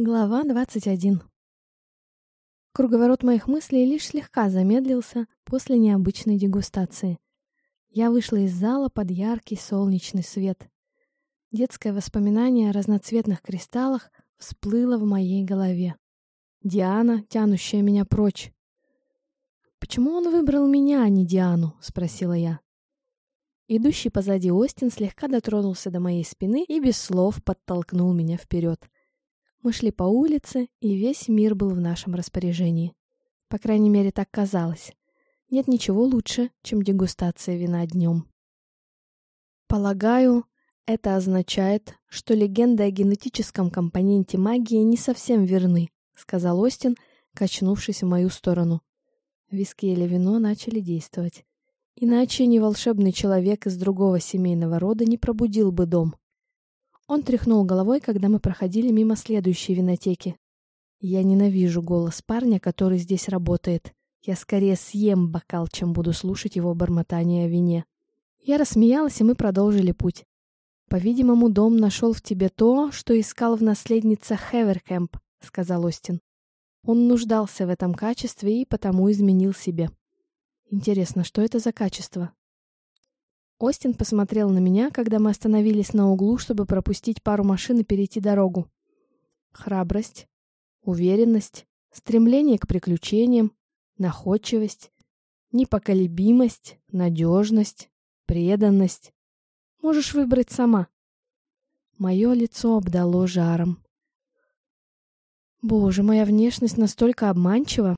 Глава 21 Круговорот моих мыслей лишь слегка замедлился после необычной дегустации. Я вышла из зала под яркий солнечный свет. Детское воспоминание о разноцветных кристаллах всплыло в моей голове. Диана, тянущая меня прочь. «Почему он выбрал меня, а не Диану?» — спросила я. Идущий позади Остин слегка дотронулся до моей спины и без слов подтолкнул меня вперед. Мы шли по улице, и весь мир был в нашем распоряжении. По крайней мере, так казалось. Нет ничего лучше, чем дегустация вина днем. Полагаю, это означает, что легенды о генетическом компоненте магии не совсем верны, сказал Остин, качнувшись в мою сторону. Виски или вино начали действовать. Иначе ни волшебный человек из другого семейного рода не пробудил бы дом. Он тряхнул головой, когда мы проходили мимо следующей винотеки. Я ненавижу голос парня, который здесь работает. Я скорее съем бокал, чем буду слушать его бормотание о вине. Я рассмеялась, и мы продолжили путь. По-видимому, дом нашел в тебе то, что искал в наследнице Хеверкэмп, сказал Остин. Он нуждался в этом качестве и потому изменил себе. Интересно, что это за качество? Остин посмотрел на меня, когда мы остановились на углу, чтобы пропустить пару машин и перейти дорогу. Храбрость, уверенность, стремление к приключениям, находчивость, непоколебимость, надежность, преданность. Можешь выбрать сама. Мое лицо обдало жаром. Боже, моя внешность настолько обманчива.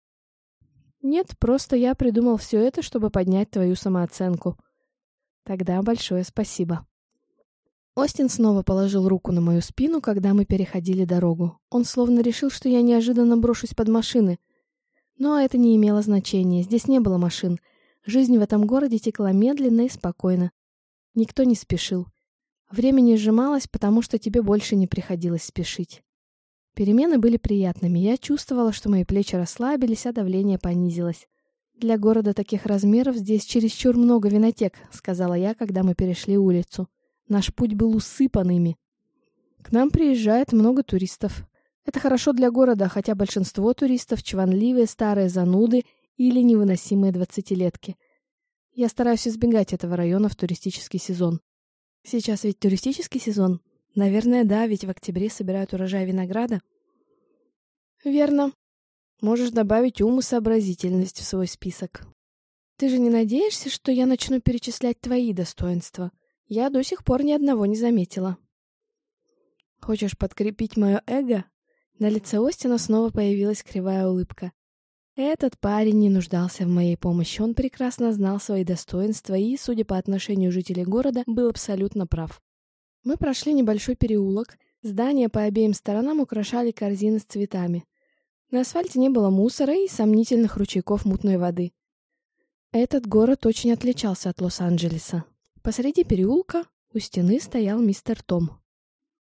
Нет, просто я придумал все это, чтобы поднять твою самооценку. Тогда большое спасибо. Остин снова положил руку на мою спину, когда мы переходили дорогу. Он словно решил, что я неожиданно брошусь под машины. Но это не имело значения, здесь не было машин. Жизнь в этом городе текла медленно и спокойно. Никто не спешил. Время не сжималось, потому что тебе больше не приходилось спешить. Перемены были приятными. Я чувствовала, что мои плечи расслабились, а давление понизилось. «Для города таких размеров здесь чересчур много винотек», — сказала я, когда мы перешли улицу. Наш путь был усыпан ими. К нам приезжает много туристов. Это хорошо для города, хотя большинство туристов — чванливые старые зануды или невыносимые двадцатилетки. Я стараюсь избегать этого района в туристический сезон. Сейчас ведь туристический сезон. Наверное, да, ведь в октябре собирают урожай винограда. Верно. Можешь добавить ум и сообразительность в свой список. Ты же не надеешься, что я начну перечислять твои достоинства? Я до сих пор ни одного не заметила. Хочешь подкрепить мое эго? На лице Остина снова появилась кривая улыбка. Этот парень не нуждался в моей помощи, он прекрасно знал свои достоинства и, судя по отношению жителей города, был абсолютно прав. Мы прошли небольшой переулок, здания по обеим сторонам украшали корзины с цветами. На асфальте не было мусора и сомнительных ручейков мутной воды. Этот город очень отличался от Лос-Анджелеса. Посреди переулка у стены стоял мистер Том.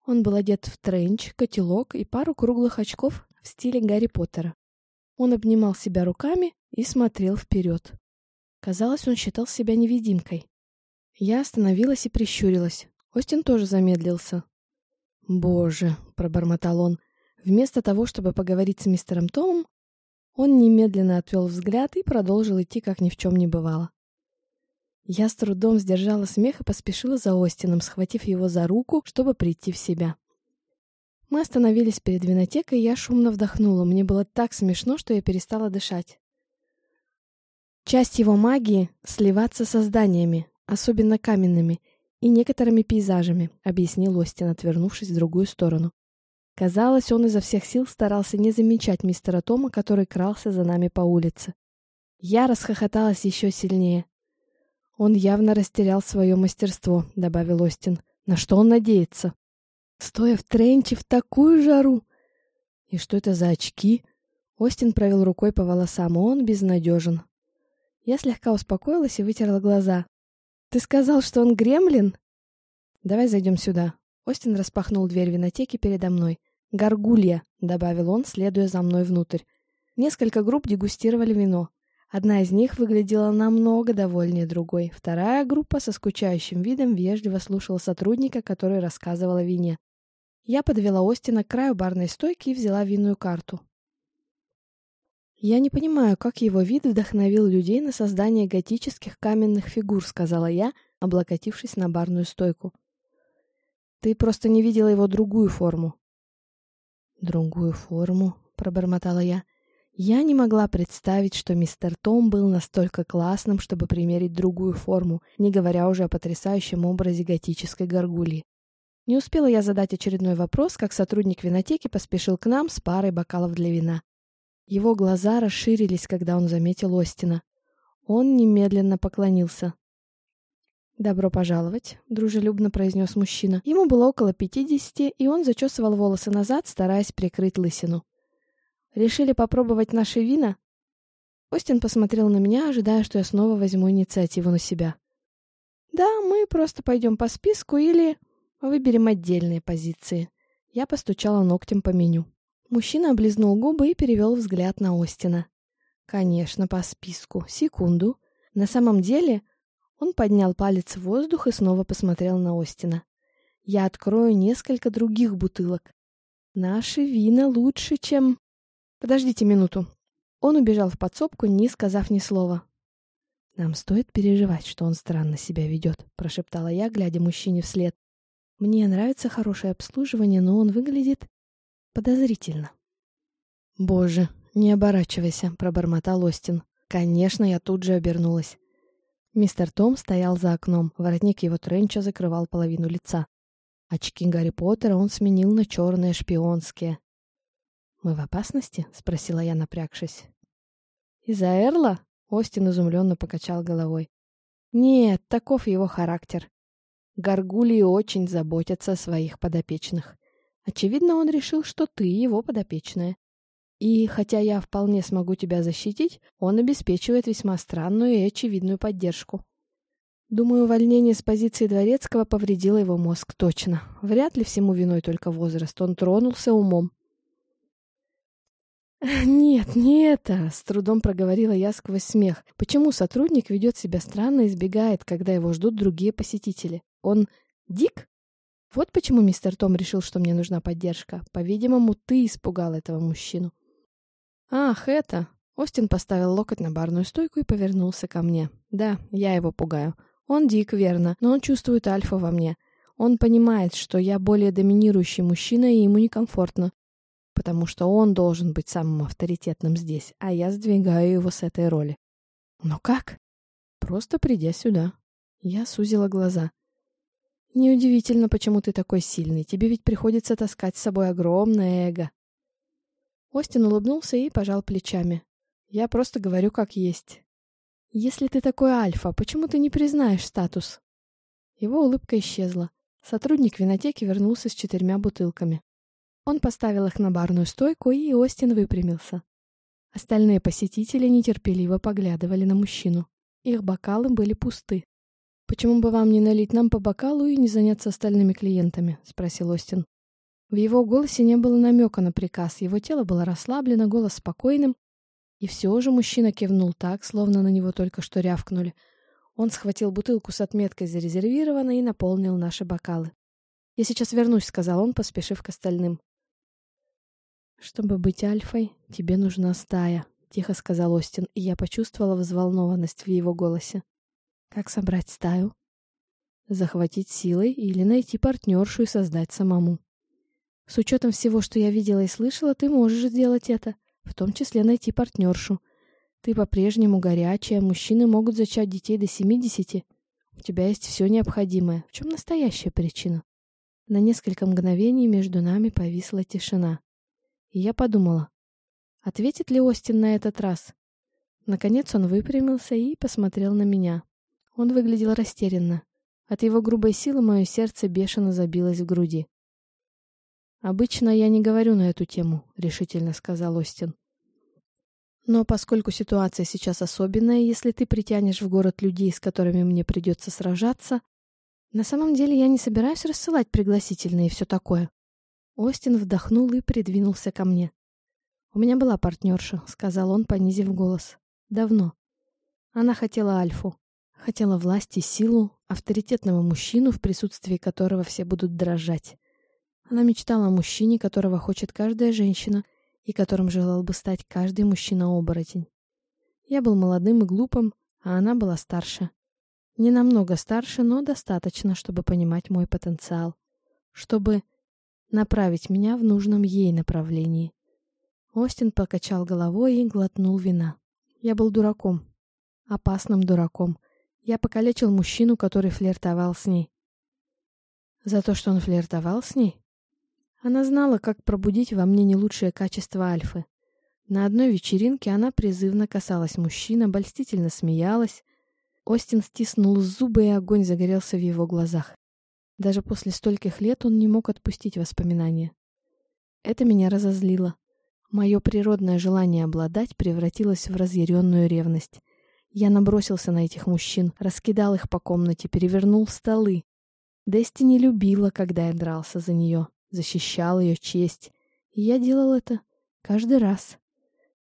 Он был одет в тренч, котелок и пару круглых очков в стиле Гарри Поттера. Он обнимал себя руками и смотрел вперед. Казалось, он считал себя невидимкой. Я остановилась и прищурилась. Остин тоже замедлился. «Боже!» — пробормотал он. Вместо того, чтобы поговорить с мистером Томом, он немедленно отвел взгляд и продолжил идти, как ни в чем не бывало. Я с трудом сдержала смех и поспешила за Остином, схватив его за руку, чтобы прийти в себя. Мы остановились перед винотекой, и я шумно вдохнула. Мне было так смешно, что я перестала дышать. Часть его магии — сливаться со зданиями, особенно каменными, и некоторыми пейзажами, объяснил Остин, отвернувшись в другую сторону. Казалось, он изо всех сил старался не замечать мистера Тома, который крался за нами по улице. Я расхохоталась еще сильнее. Он явно растерял свое мастерство, добавил Остин. На что он надеется? Стоя в тренче в такую жару. И что это за очки? Остин провел рукой по волосам, он безнадежен. Я слегка успокоилась и вытерла глаза. Ты сказал, что он гремлин? Давай зайдем сюда. Остин распахнул дверь винотеки передо мной. «Горгулья», — добавил он, следуя за мной внутрь. Несколько групп дегустировали вино. Одна из них выглядела намного довольнее другой. Вторая группа со скучающим видом вежливо слушала сотрудника, который рассказывал о вине. Я подвела Остина к краю барной стойки и взяла винную карту. «Я не понимаю, как его вид вдохновил людей на создание готических каменных фигур», — сказала я, облокотившись на барную стойку. «Ты просто не видела его другую форму». «Другую форму», — пробормотала я. Я не могла представить, что мистер Том был настолько классным, чтобы примерить другую форму, не говоря уже о потрясающем образе готической горгульи. Не успела я задать очередной вопрос, как сотрудник винотеки поспешил к нам с парой бокалов для вина. Его глаза расширились, когда он заметил Остина. Он немедленно поклонился. «Добро пожаловать», — дружелюбно произнес мужчина. Ему было около пятидесяти, и он зачесывал волосы назад, стараясь прикрыть лысину. Решили попробовать наши вина?» Остин посмотрел на меня, ожидая, что я снова возьму инициативу на себя. «Да, мы просто пойдем по списку или выберем отдельные позиции». Я постучала ногтем по меню. Мужчина облизнул губы и перевел взгляд на Остина. «Конечно, по списку. Секунду. На самом деле...» Он поднял палец в воздух и снова посмотрел на Остина. «Я открою несколько других бутылок. Наши вина лучше, чем...» «Подождите минуту». Он убежал в подсобку, не сказав ни слова. «Нам стоит переживать, что он странно себя ведет», — прошептала я, глядя мужчине вслед. «Мне нравится хорошее обслуживание, но он выглядит подозрительно». «Боже, не оборачивайся», — пробормотал Остин. Конечно, я тут же обернулась. Мистер Том стоял за окном, воротник его тренча закрывал половину лица. Очки Гарри Поттера он сменил на черные шпионские. «Мы в опасности?» — спросила я, напрягшись. «Из-за Эрла?» — Остин изумленно покачал головой. «Нет, таков его характер. Горгулии очень заботятся о своих подопечных. Очевидно, он решил, что ты его подопечная. И хотя я вполне смогу тебя защитить, он обеспечивает весьма странную и очевидную поддержку. Думаю, увольнение с позиции дворецкого повредило его мозг точно. Вряд ли всему виной только возраст. Он тронулся умом. «Нет, не это!» — с трудом проговорила я сквозь смех. «Почему сотрудник ведет себя странно и избегает, когда его ждут другие посетители? Он дик?» Вот почему мистер Том решил, что мне нужна поддержка. По-видимому, ты испугал этого мужчину. «Ах, это...» Остин поставил локоть на барную стойку и повернулся ко мне. «Да, я его пугаю. Он дик, верно, но он чувствует альфа во мне. Он понимает, что я более доминирующий мужчина, и ему некомфортно потому что он должен быть самым авторитетным здесь, а я сдвигаю его с этой роли. Но как? Просто придя сюда. Я сузила глаза. Неудивительно, почему ты такой сильный. Тебе ведь приходится таскать с собой огромное эго. Остин улыбнулся и пожал плечами. Я просто говорю как есть. Если ты такой альфа, почему ты не признаешь статус? Его улыбка исчезла. Сотрудник винотеки вернулся с четырьмя бутылками. Он поставил их на барную стойку, и Остин выпрямился. Остальные посетители нетерпеливо поглядывали на мужчину. Их бокалы были пусты. «Почему бы вам не налить нам по бокалу и не заняться остальными клиентами?» — спросил Остин. В его голосе не было намека на приказ, его тело было расслаблено, голос спокойным, и все же мужчина кивнул так, словно на него только что рявкнули. Он схватил бутылку с отметкой «Зарезервировано» и наполнил наши бокалы. «Я сейчас вернусь», — сказал он, поспешив к остальным. «Чтобы быть альфой, тебе нужна стая», — тихо сказал Остин, и я почувствовала взволнованность в его голосе. «Как собрать стаю?» «Захватить силой или найти партнершу и создать самому». «С учетом всего, что я видела и слышала, ты можешь сделать это, в том числе найти партнершу. Ты по-прежнему горячая, мужчины могут зачать детей до семидесяти. У тебя есть все необходимое. В чем настоящая причина?» На несколько мгновений между нами повисла тишина. И я подумала, ответит ли Остин на этот раз? Наконец он выпрямился и посмотрел на меня. Он выглядел растерянно. От его грубой силы мое сердце бешено забилось в груди. «Обычно я не говорю на эту тему», — решительно сказал Остин. «Но поскольку ситуация сейчас особенная, если ты притянешь в город людей, с которыми мне придется сражаться, на самом деле я не собираюсь рассылать пригласительные и все такое. Остин вдохнул и придвинулся ко мне. «У меня была партнерша», — сказал он, понизив голос. «Давно. Она хотела Альфу. Хотела власть и силу, авторитетного мужчину, в присутствии которого все будут дрожать. Она мечтала о мужчине, которого хочет каждая женщина, и которым желал бы стать каждый мужчина-оборотень. Я был молодым и глупым, а она была старше. Не намного старше, но достаточно, чтобы понимать мой потенциал. Чтобы направить меня в нужном ей направлении. Остин покачал головой и глотнул вина. Я был дураком. Опасным дураком. Я покалечил мужчину, который флиртовал с ней. За то, что он флиртовал с ней? Она знала, как пробудить во мне не лучшие качества альфы. На одной вечеринке она призывно касалась мужчин, обольстительно смеялась. Остин стиснул зубы, и огонь загорелся в его глазах. Даже после стольких лет он не мог отпустить воспоминания. Это меня разозлило. Мое природное желание обладать превратилось в разъяренную ревность. Я набросился на этих мужчин, раскидал их по комнате, перевернул столы. Дести не любила, когда я дрался за нее, защищал ее честь. И я делал это каждый раз.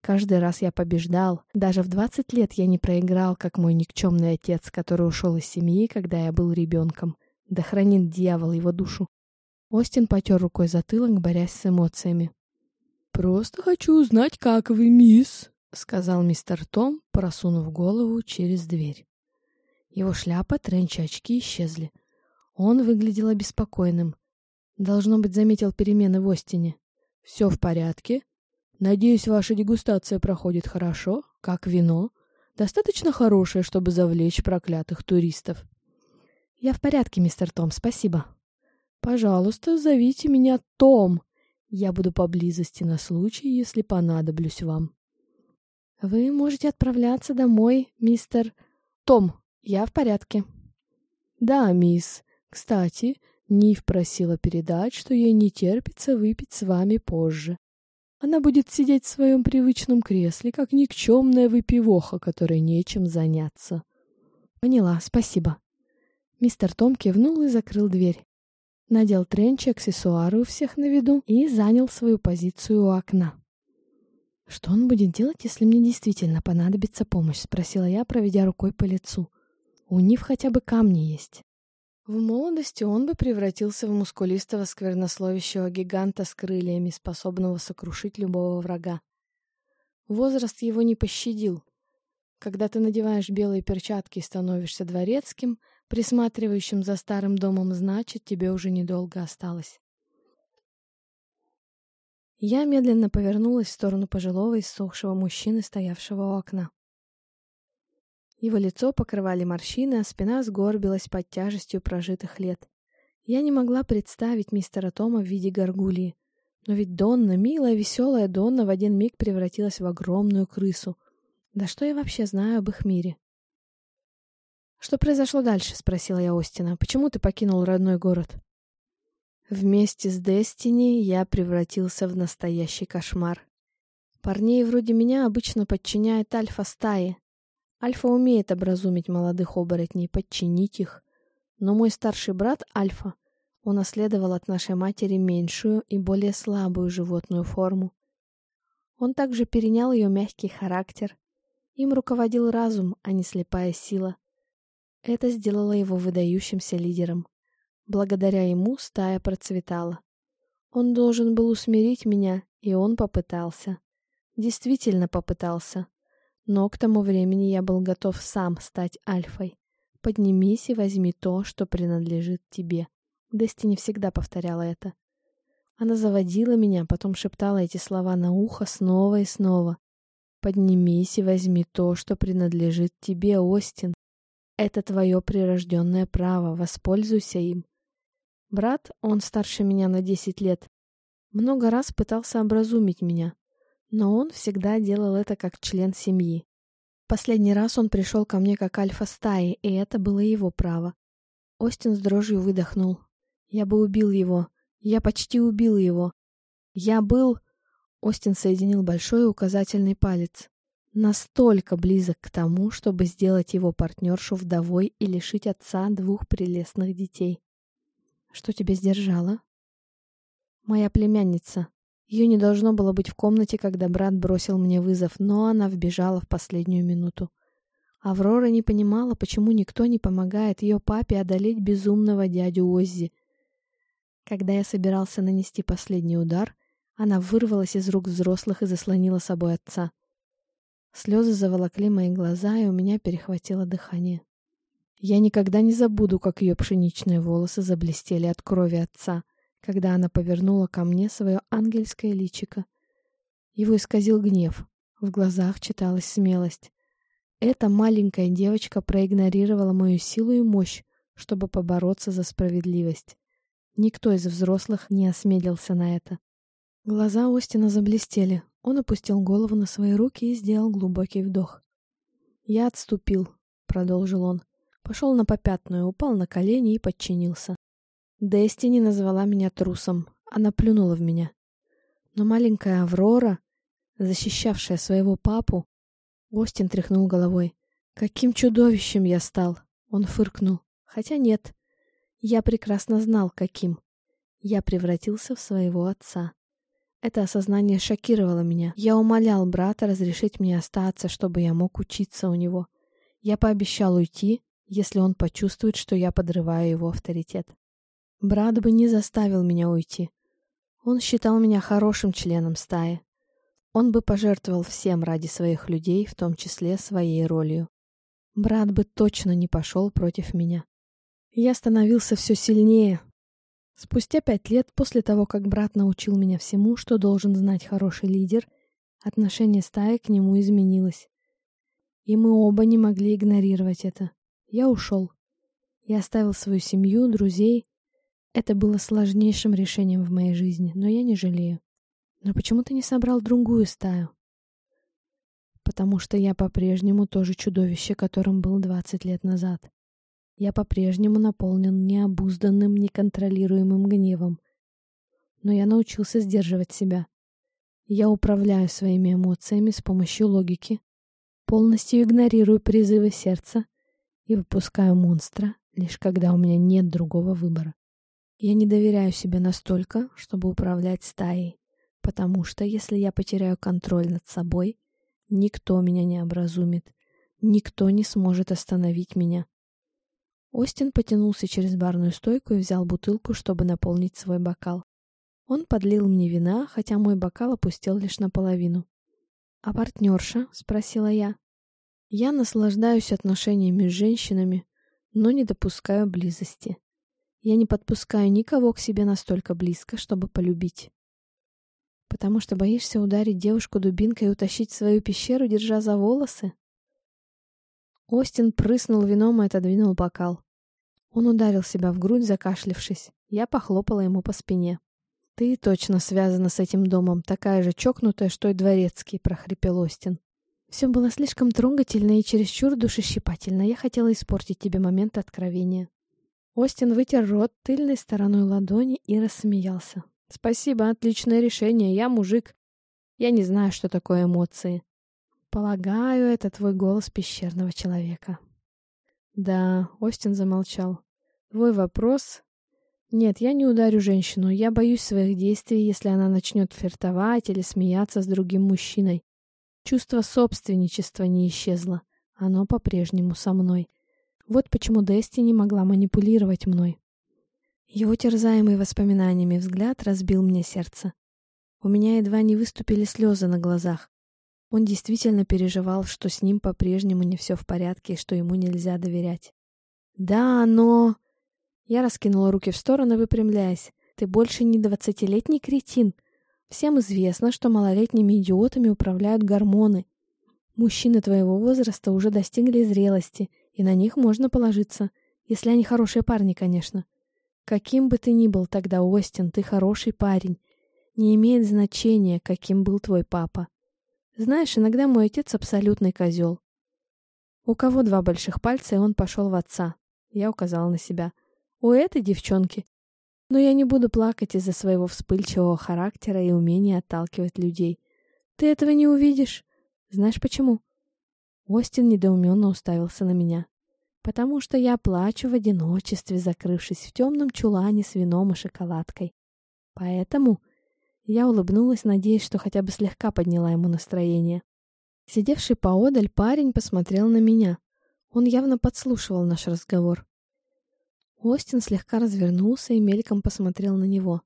Каждый раз я побеждал. Даже в 20 лет я не проиграл, как мой никчемный отец, который ушел из семьи, когда я был ребенком. Да хранит дьявол его душу. Остин потер рукой затылок, борясь с эмоциями. «Просто хочу узнать, как вы, мисс», — сказал мистер Том, просунув голову через дверь. Его шляпа, тренч очки исчезли. Он выглядел обеспокоенным. Должно быть, заметил перемены в Остине. «Все в порядке. Надеюсь, ваша дегустация проходит хорошо, как вино. Достаточно хорошее, чтобы завлечь проклятых туристов». «Я в порядке, мистер Том, спасибо». «Пожалуйста, зовите меня Том. Я буду поблизости на случай, если понадоблюсь вам». «Вы можете отправляться домой, мистер Том. Я в порядке». «Да, мисс. Кстати, Нив просила передать, что ей не терпится выпить с вами позже. Она будет сидеть в своем привычном кресле, как никчемная выпивоха, которой нечем заняться». «Поняла, спасибо». Мистер Том кивнул и закрыл дверь. Надел тренч, аксессуары у всех на виду и занял свою позицию у окна. «Что он будет делать, если мне действительно понадобится помощь?» — спросила я, проведя рукой по лицу. «У Нив хотя бы камни есть». В молодости он бы превратился в мускулистого сквернословящего гиганта с крыльями, способного сокрушить любого врага. Возраст его не пощадил. Когда ты надеваешь белые перчатки и становишься дворецким, присматривающим за старым домом, значит, тебе уже недолго осталось. Я медленно повернулась в сторону пожилого и иссохшего мужчины, стоявшего у окна. Его лицо покрывали морщины, а спина сгорбилась под тяжестью прожитых лет. Я не могла представить мистера Тома в виде горгульи. Но ведь Донна, милая, веселая Донна, в один миг превратилась в огромную крысу. Да что я вообще знаю об их мире? «Что произошло дальше?» — спросила я Остина. «Почему ты покинул родной город?» Вместе с Дестини я превратился в настоящий кошмар. Парней вроде меня обычно подчиняет альфа-стаи. Альфа умеет образумить молодых оборотней, подчинить их. Но мой старший брат Альфа унаследовал от нашей матери меньшую и более слабую животную форму. Он также перенял ее мягкий характер. Им руководил разум, а не слепая сила. Это сделало его выдающимся лидером. Благодаря ему стая процветала. Он должен был усмирить меня, и он попытался. Действительно попытался. Но к тому времени я был готов сам стать альфой. Поднимись и возьми то, что принадлежит тебе. Дестини всегда повторяла это. Она заводила меня, потом шептала эти слова на ухо снова и снова. «Поднимись и возьми то, что принадлежит тебе, Остин. Это твое прирожденное право, воспользуйся им. Брат, он старше меня на 10 лет, много раз пытался образумить меня, но он всегда делал это как член семьи. Последний раз он пришел ко мне как альфа стаи, и это было его право. Остин с дрожью выдохнул. Я бы убил его. Я почти убил его. Я был... Остин соединил большой и указательный палец настолько близок к тому, чтобы сделать его партнершу вдовой и лишить отца двух прелестных детей. Что тебя сдержало? Моя племянница. Ее не должно было быть в комнате, когда брат бросил мне вызов, но она вбежала в последнюю минуту. Аврора не понимала, почему никто не помогает ее папе одолеть безумного дядю Оззи. Когда я собирался нанести последний удар, она вырвалась из рук взрослых и заслонила собой отца. Слезы заволокли мои глаза, и у меня перехватило дыхание. Я никогда не забуду, как ее пшеничные волосы заблестели от крови отца, когда она повернула ко мне свое ангельское личико. Его исказил гнев, в глазах читалась смелость. Эта маленькая девочка проигнорировала мою силу и мощь, чтобы побороться за справедливость. Никто из взрослых не осмелился на это. Глаза Остина заблестели. Он опустил голову на свои руки и сделал глубокий вдох. «Я отступил», — продолжил он. Пошел на попятную, упал на колени и подчинился. Дестини назвала меня трусом. Она плюнула в меня. Но маленькая Аврора, защищавшая своего папу, Остин тряхнул головой. Каким чудовищем я стал! Он фыркнул. Хотя нет. Я прекрасно знал, каким. Я превратился в своего отца. Это осознание шокировало меня. Я умолял брата разрешить мне остаться, чтобы я мог учиться у него. Я пообещал уйти, если он почувствует, что я подрываю его авторитет. Брат бы не заставил меня уйти. Он считал меня хорошим членом стаи. Он бы пожертвовал всем ради своих людей, в том числе своей ролью. Брат бы точно не пошел против меня. Я становился все сильнее, Спустя пять лет после того, как брат научил меня всему, что должен знать хороший лидер, отношение стаи к нему изменилось. И мы оба не могли игнорировать это. Я ушел. Я оставил свою семью, друзей. Это было сложнейшим решением в моей жизни, но я не жалею. Но почему ты не собрал другую стаю? Потому что я по-прежнему тоже чудовище, которым был 20 лет назад. Я по-прежнему наполнен необузданным, неконтролируемым гневом. Но я научился сдерживать себя. Я управляю своими эмоциями с помощью логики, полностью игнорирую призывы сердца и выпускаю монстра, лишь когда у меня нет другого выбора. Я не доверяю себе настолько, чтобы управлять стаей, потому что если я потеряю контроль над собой, никто меня не образумит, никто не сможет остановить меня. Остин потянулся через барную стойку и взял бутылку, чтобы наполнить свой бокал. Он подлил мне вина, хотя мой бокал опустел лишь наполовину. «А партнерша?» — спросила я. «Я наслаждаюсь отношениями с женщинами, но не допускаю близости. Я не подпускаю никого к себе настолько близко, чтобы полюбить. Потому что боишься ударить девушку дубинкой и утащить в свою пещеру, держа за волосы?» Остин прыснул вином и отодвинул бокал. Он ударил себя в грудь, закашлившись. Я похлопала ему по спине. «Ты точно связана с этим домом, такая же чокнутая, что и дворецкий», — прохрипел Остин. «Все было слишком трогательно и чересчур душещипательно. Я хотела испортить тебе момент откровения». Остин вытер рот тыльной стороной ладони и рассмеялся. «Спасибо, отличное решение. Я мужик. Я не знаю, что такое эмоции. Полагаю, это твой голос пещерного человека. Да, Остин замолчал. Твой вопрос... Нет, я не ударю женщину. Я боюсь своих действий, если она начнет флиртовать или смеяться с другим мужчиной. Чувство собственничества не исчезло. Оно по-прежнему со мной. Вот почему Дести не могла манипулировать мной. Его терзаемый воспоминаниями взгляд разбил мне сердце. У меня едва не выступили слезы на глазах. Он действительно переживал, что с ним по-прежнему не все в порядке и что ему нельзя доверять. «Да, но...» Я раскинула руки в стороны, выпрямляясь. «Ты больше не двадцатилетний кретин. Всем известно, что малолетними идиотами управляют гормоны. Мужчины твоего возраста уже достигли зрелости, и на них можно положиться, если они хорошие парни, конечно. Каким бы ты ни был тогда, Остин, ты хороший парень. Не имеет значения, каким был твой папа. Знаешь, иногда мой отец абсолютный козел. У кого два больших пальца, и он пошел в отца. Я указала на себя. У этой девчонки. Но я не буду плакать из-за своего вспыльчивого характера и умения отталкивать людей. Ты этого не увидишь. Знаешь почему? Остин недоуменно уставился на меня. Потому что я плачу в одиночестве, закрывшись в темном чулане с вином и шоколадкой. Поэтому я улыбнулась, надеясь, что хотя бы слегка подняла ему настроение. Сидевший поодаль парень посмотрел на меня. Он явно подслушивал наш разговор. Остин слегка развернулся и мельком посмотрел на него.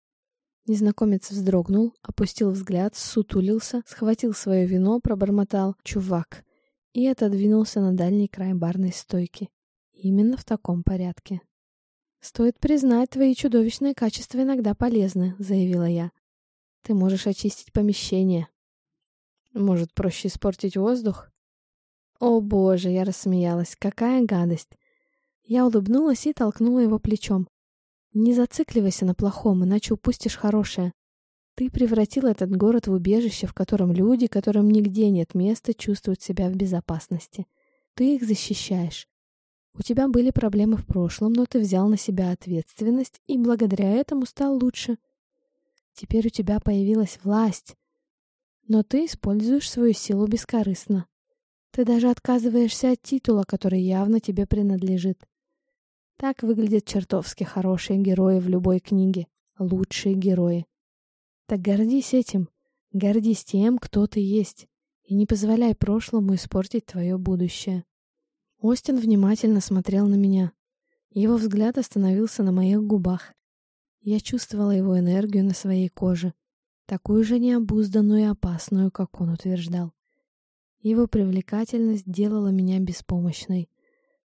Незнакомец вздрогнул, опустил взгляд, сутулился, схватил свое вино, пробормотал «Чувак!» И отодвинулся на дальний край барной стойки. Именно в таком порядке. «Стоит признать, твои чудовищные качества иногда полезны», — заявила я. «Ты можешь очистить помещение». «Может, проще испортить воздух?» «О боже!» — я рассмеялась. «Какая гадость!» Я улыбнулась и толкнула его плечом. «Не зацикливайся на плохом, иначе упустишь хорошее. Ты превратил этот город в убежище, в котором люди, которым нигде нет места, чувствуют себя в безопасности. Ты их защищаешь. У тебя были проблемы в прошлом, но ты взял на себя ответственность и благодаря этому стал лучше. Теперь у тебя появилась власть, но ты используешь свою силу бескорыстно. Ты даже отказываешься от титула, который явно тебе принадлежит. Так выглядят чертовски хорошие герои в любой книге. Лучшие герои. Так гордись этим. Гордись тем, кто ты есть. И не позволяй прошлому испортить твое будущее. Остин внимательно смотрел на меня. Его взгляд остановился на моих губах. Я чувствовала его энергию на своей коже, такую же необузданную и опасную, как он утверждал. Его привлекательность делала меня беспомощной.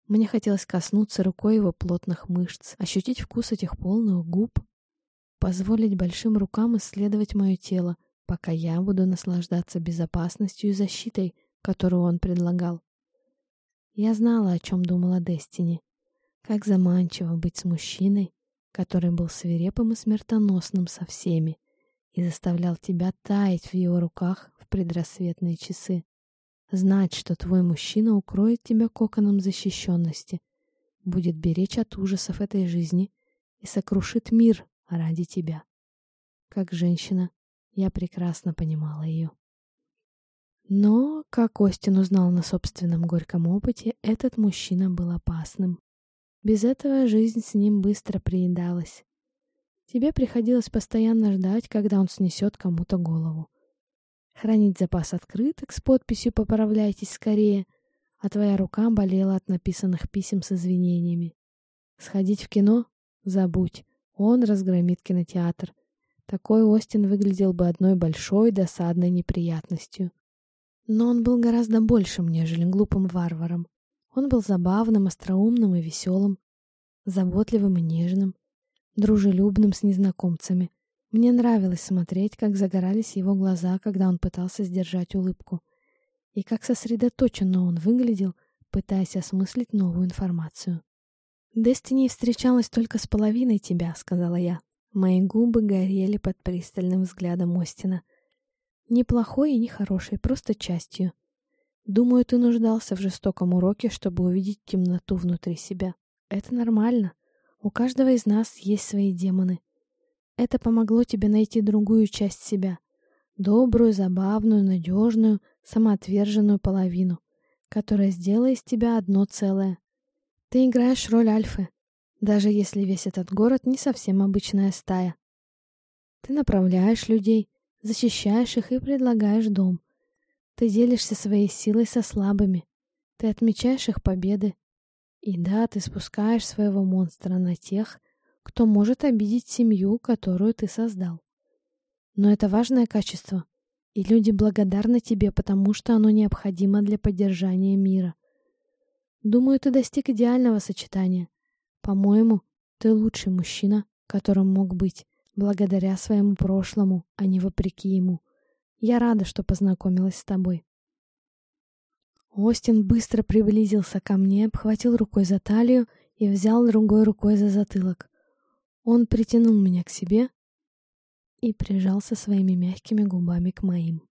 Мне хотелось коснуться рукой его плотных мышц, ощутить вкус этих полных губ, позволить большим рукам исследовать мое тело, пока я буду наслаждаться безопасностью и защитой, которую он предлагал. Я знала, о чем думала Дестини. Как заманчиво быть с мужчиной, который был свирепым и смертоносным со всеми и заставлял тебя таять в его руках в предрассветные часы. Знать, что твой мужчина укроет тебя коконом защищенности, будет беречь от ужасов этой жизни и сокрушит мир ради тебя. Как женщина, я прекрасно понимала ее. Но, как Остин узнал на собственном горьком опыте, этот мужчина был опасным. Без этого жизнь с ним быстро приедалась. Тебе приходилось постоянно ждать, когда он снесет кому-то голову. Хранить запас открыток с подписью «Поправляйтесь скорее», а твоя рука болела от написанных писем с извинениями. Сходить в кино? Забудь. Он разгромит кинотеатр. Такой Остин выглядел бы одной большой досадной неприятностью. Но он был гораздо большим, нежели глупым варваром. Он был забавным, остроумным и веселым, заботливым и нежным, дружелюбным с незнакомцами. Мне нравилось смотреть, как загорались его глаза, когда он пытался сдержать улыбку, и как сосредоточенно он выглядел, пытаясь осмыслить новую информацию. «Дестини встречалась только с половиной тебя», — сказала я. Мои губы горели под пристальным взглядом Остина. «Не плохой и не хороший, просто частью. Думаю, ты нуждался в жестоком уроке, чтобы увидеть темноту внутри себя. Это нормально. У каждого из нас есть свои демоны. Это помогло тебе найти другую часть себя. Добрую, забавную, надежную, самоотверженную половину, которая сделает из тебя одно целое. Ты играешь роль Альфы, даже если весь этот город не совсем обычная стая. Ты направляешь людей, защищаешь их и предлагаешь дом. Ты делишься своей силой со слабыми. Ты отмечаешь их победы. И да, ты спускаешь своего монстра на тех, кто может обидеть семью, которую ты создал. Но это важное качество, и люди благодарны тебе, потому что оно необходимо для поддержания мира. Думаю, ты достиг идеального сочетания. По-моему, ты лучший мужчина, которым мог быть, благодаря своему прошлому, а не вопреки ему. Я рада, что познакомилась с тобой. Остин быстро приблизился ко мне, обхватил рукой за талию и взял другой рукой за затылок. Он притянул меня к себе и прижался своими мягкими губами к моим.